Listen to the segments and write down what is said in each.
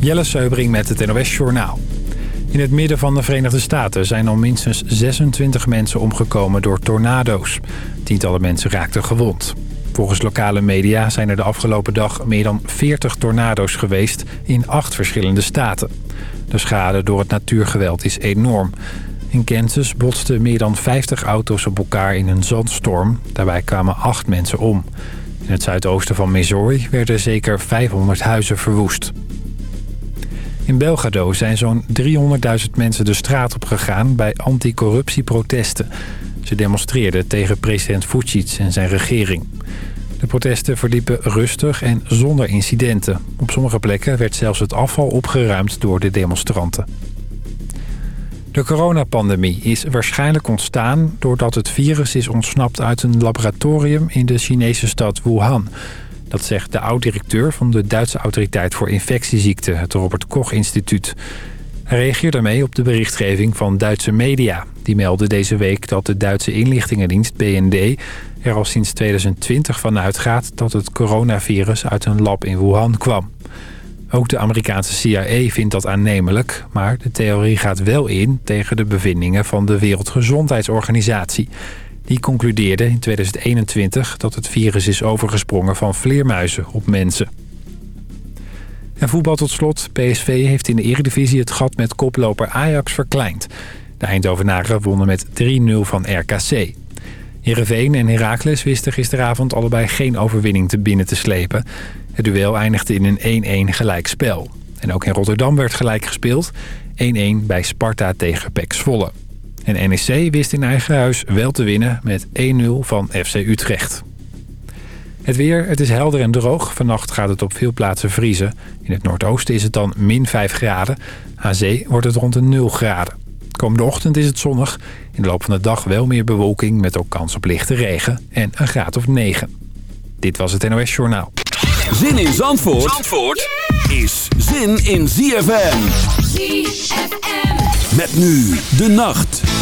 Jelle Seubring met het NOS Journaal. In het midden van de Verenigde Staten zijn al minstens 26 mensen omgekomen door tornado's. Tientallen mensen raakten gewond. Volgens lokale media zijn er de afgelopen dag meer dan 40 tornado's geweest in acht verschillende staten. De schade door het natuurgeweld is enorm. In Kansas botsten meer dan 50 auto's op elkaar in een zandstorm. Daarbij kwamen acht mensen om. In het zuidoosten van Missouri werden zeker 500 huizen verwoest. In Belgrado zijn zo'n 300.000 mensen de straat op gegaan bij anticorruptieprotesten. Ze demonstreerden tegen president Vucic en zijn regering. De protesten verliepen rustig en zonder incidenten. Op sommige plekken werd zelfs het afval opgeruimd door de demonstranten. De coronapandemie is waarschijnlijk ontstaan doordat het virus is ontsnapt uit een laboratorium in de Chinese stad Wuhan. Dat zegt de oud-directeur van de Duitse Autoriteit voor Infectieziekten, het Robert Koch Instituut. Hij reageert daarmee op de berichtgeving van Duitse media. Die melden deze week dat de Duitse inlichtingendienst BND er al sinds 2020 van uitgaat dat het coronavirus uit een lab in Wuhan kwam. Ook de Amerikaanse CIA vindt dat aannemelijk, maar de theorie gaat wel in tegen de bevindingen van de Wereldgezondheidsorganisatie. Die concludeerde in 2021 dat het virus is overgesprongen van vleermuizen op mensen. En voetbal tot slot. PSV heeft in de eredivisie het gat met koploper Ajax verkleind. De Eindhovenaren wonnen met 3-0 van RKC. Heerenveen en Heracles wisten gisteravond allebei geen overwinning te binnen te slepen. Het duel eindigde in een 1-1 gelijkspel. En ook in Rotterdam werd gelijk gespeeld. 1-1 bij Sparta tegen PEC Zwolle. En NEC wist in eigen huis wel te winnen met 1-0 van FC Utrecht. Het weer, het is helder en droog. Vannacht gaat het op veel plaatsen vriezen. In het noordoosten is het dan min 5 graden. Aan zee wordt het rond de 0 graden. Komende ochtend is het zonnig. In de loop van de dag wel meer bewolking met ook kans op lichte regen en een graad of 9. Dit was het NOS Journaal. Zin in Zandvoort, Zandvoort is zin in ZFM. ZFM. Met nu de nacht.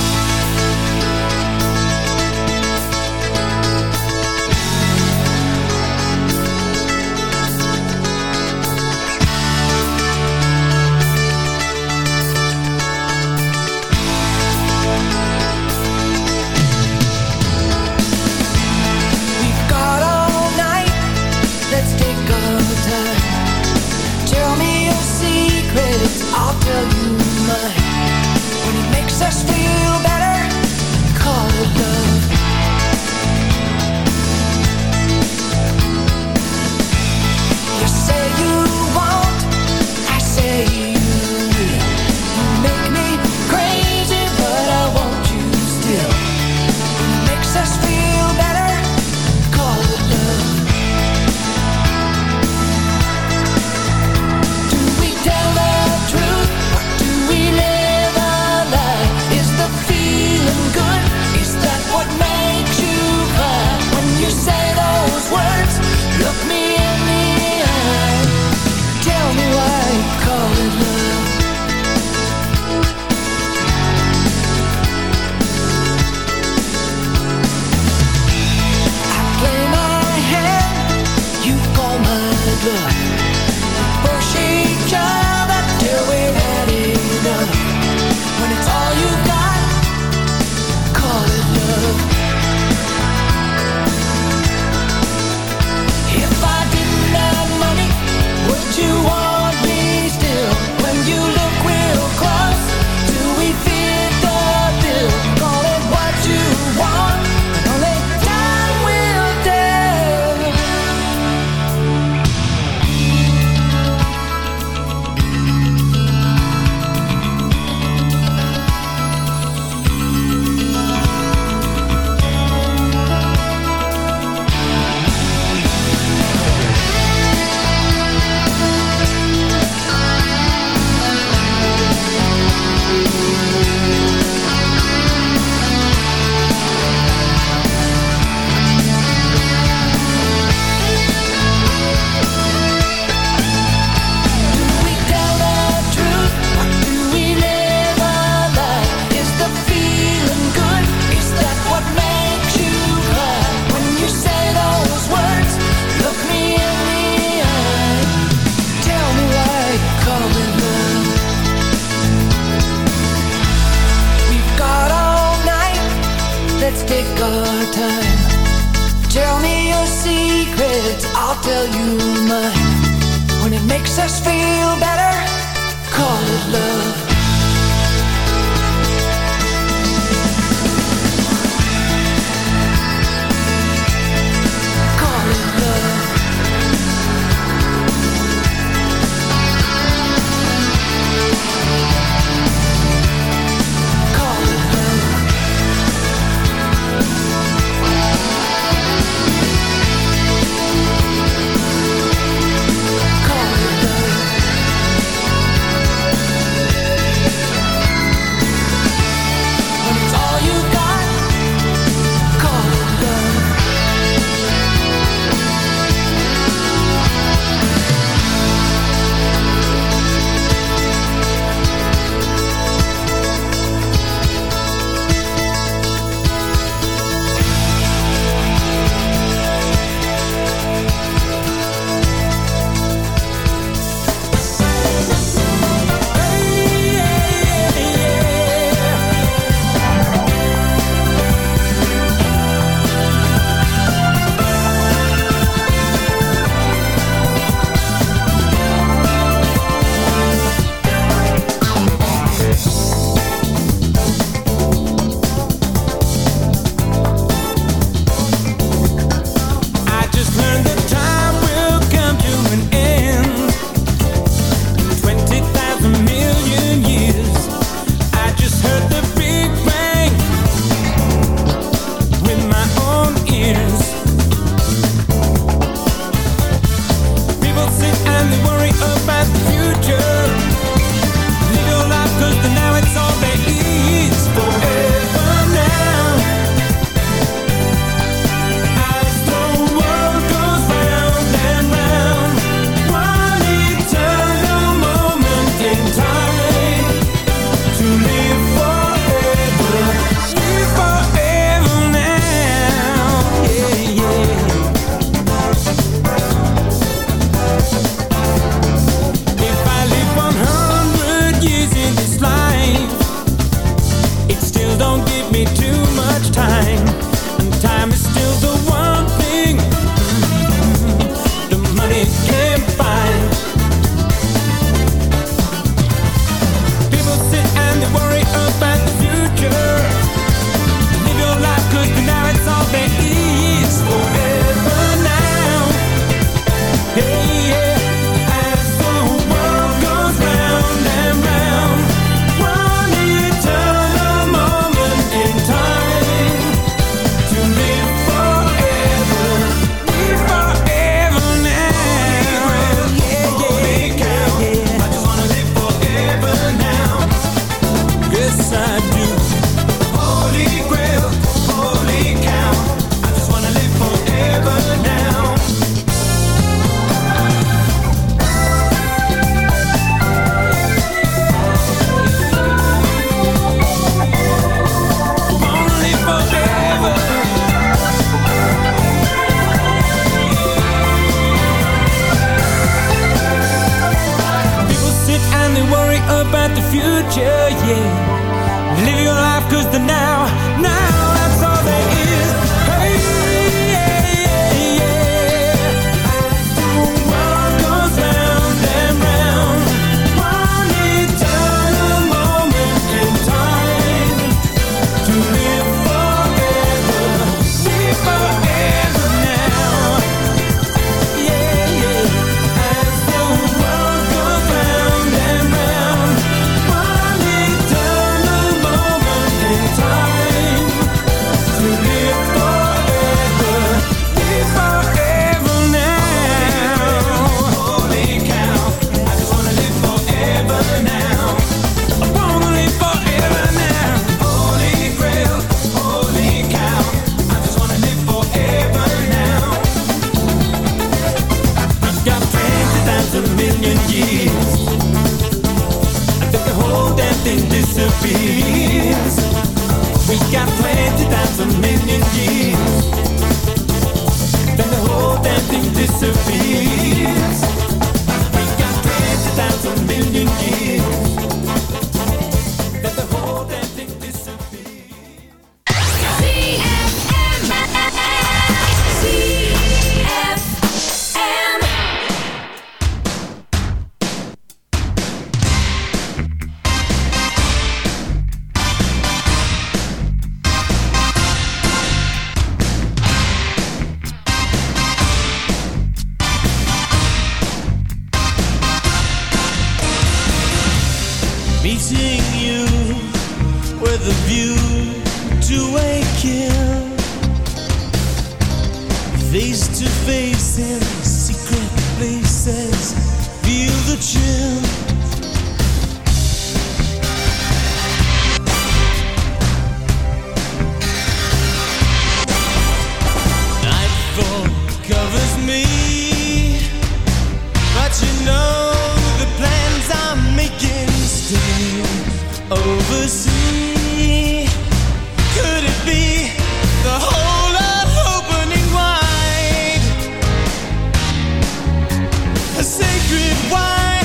why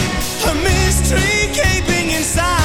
a mystery gaping inside.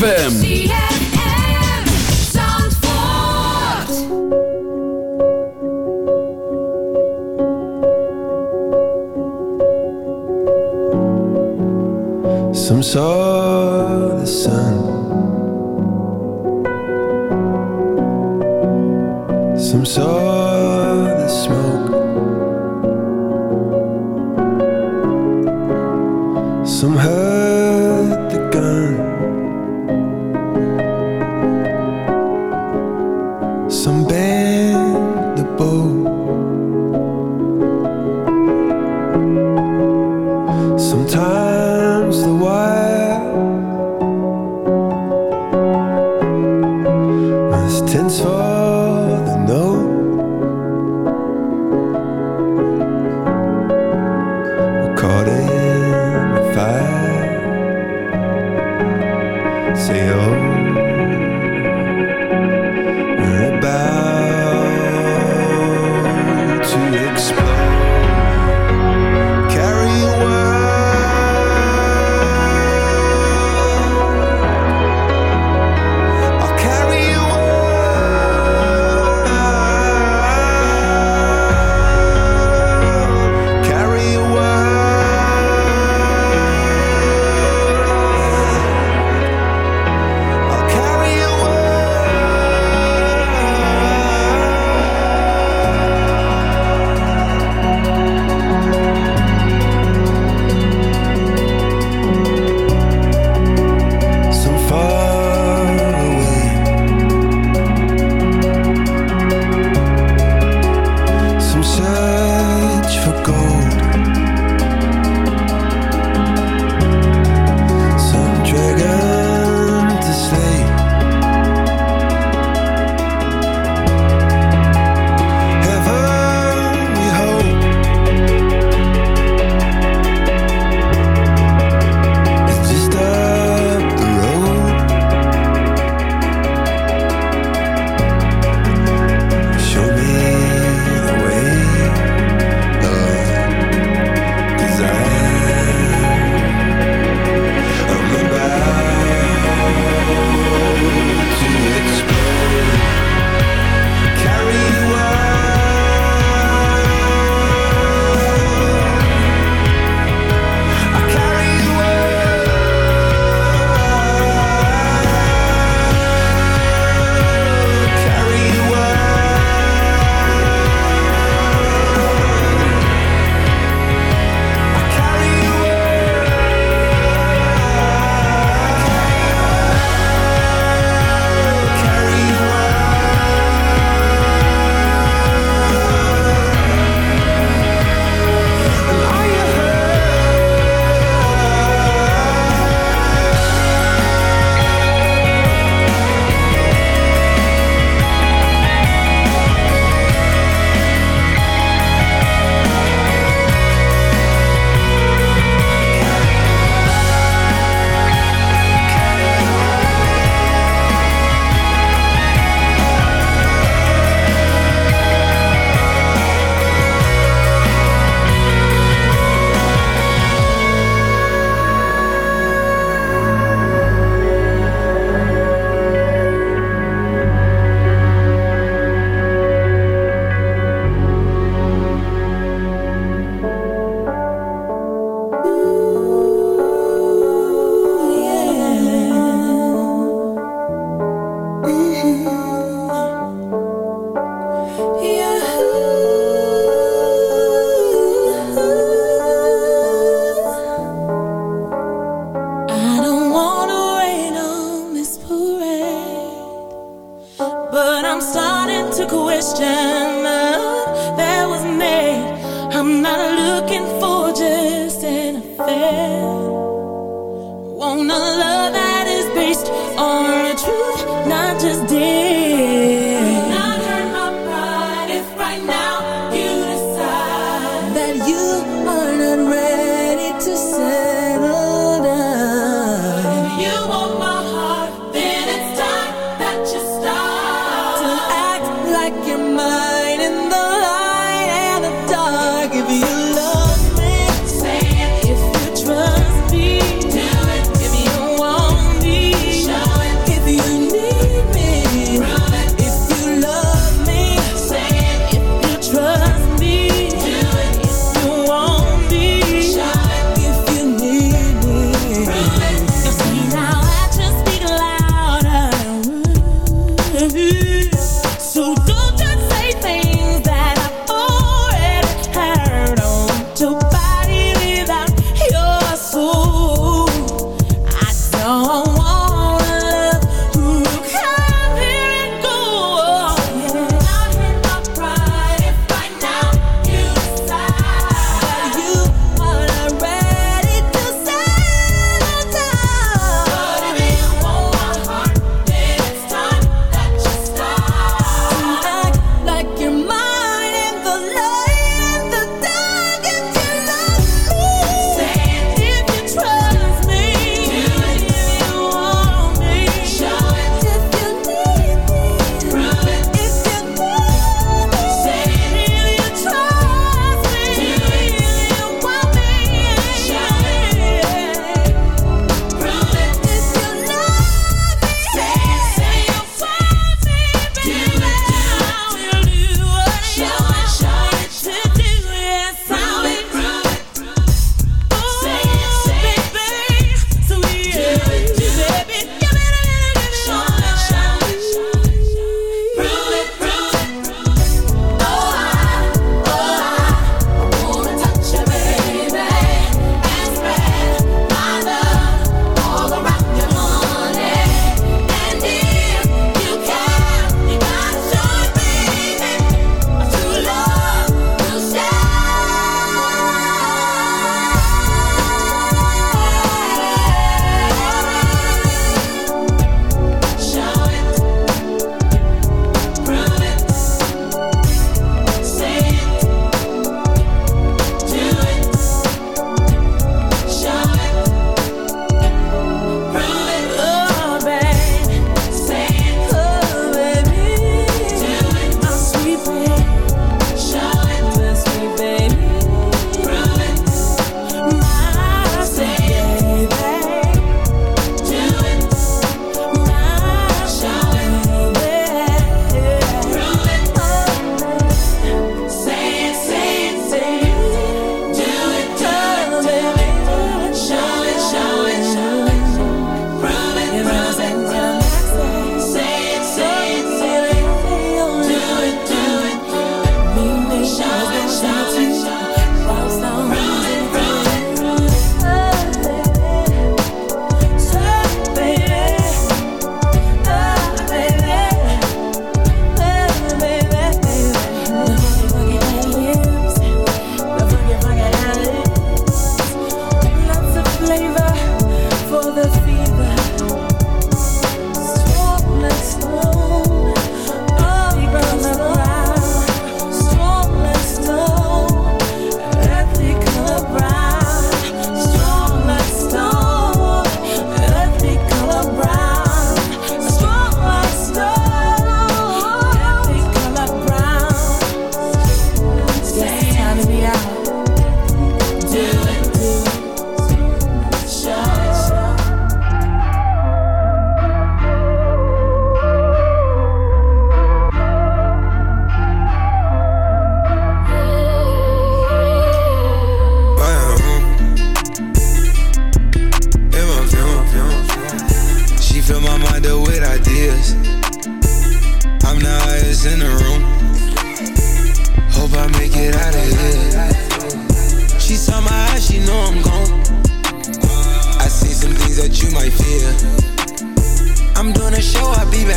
ZFM.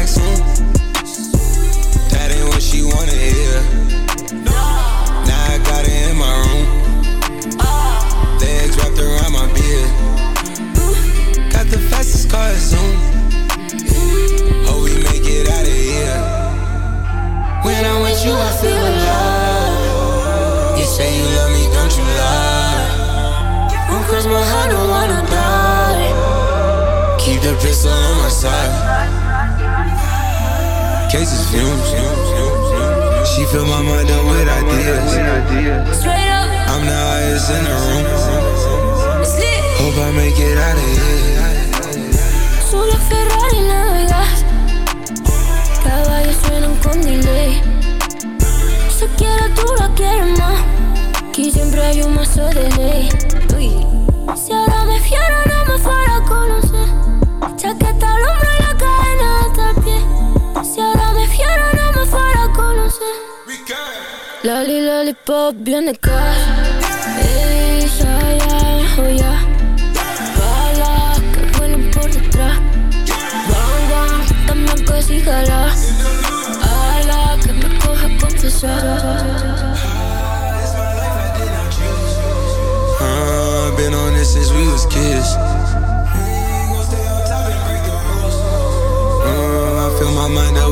vaccine. That ain't what she wanna hear. Now I got it in my room. Legs wrapped around my beard. Got the fastest car at Zoom. Hope we make it out of here. When I'm with you, I feel alive. You say you love me, don't you lie? Don't cross my heart, don't wanna die. Keep the pistol on my side fumes. She fill my mind up with ideas. Straight up. I'm the highest in the room. Hope I make it out of here. Solo Ferrari navegas. Caballos suenan con delay. Si quieres tú lo quieres más. Que siempre hay un mazo de ley. Si ahora me fiero, no me fallo. lollipop bien de kaas. Ey, eh, ya, ya, oh ya. Bala, que vuelen por detrás. Bang, bang. Ala, que me uh, been on this since we was kids. Uh, I feel my mind up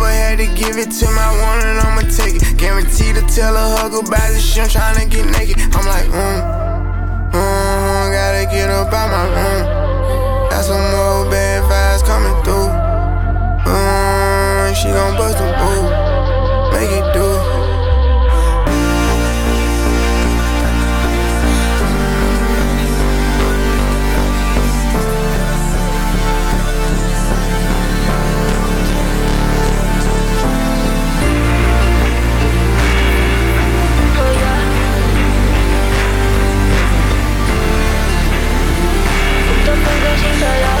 had to give it to my one and I'ma take it. Guaranteed to tell a hug about this shit, I'm tryna get naked. I'm like, mm, mm, gotta get up out my room. Got some more bad vibes coming through. Mm, she gon' bust a move, Yeah, I